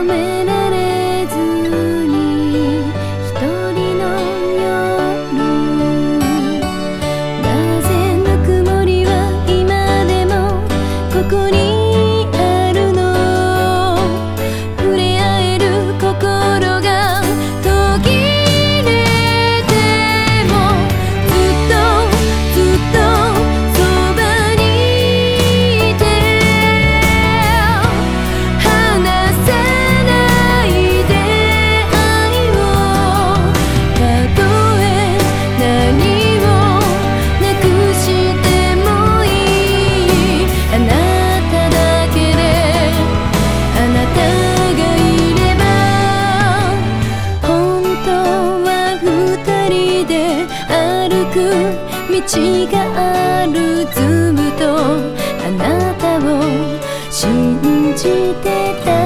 for me. 道があるずっとあなたを信じてた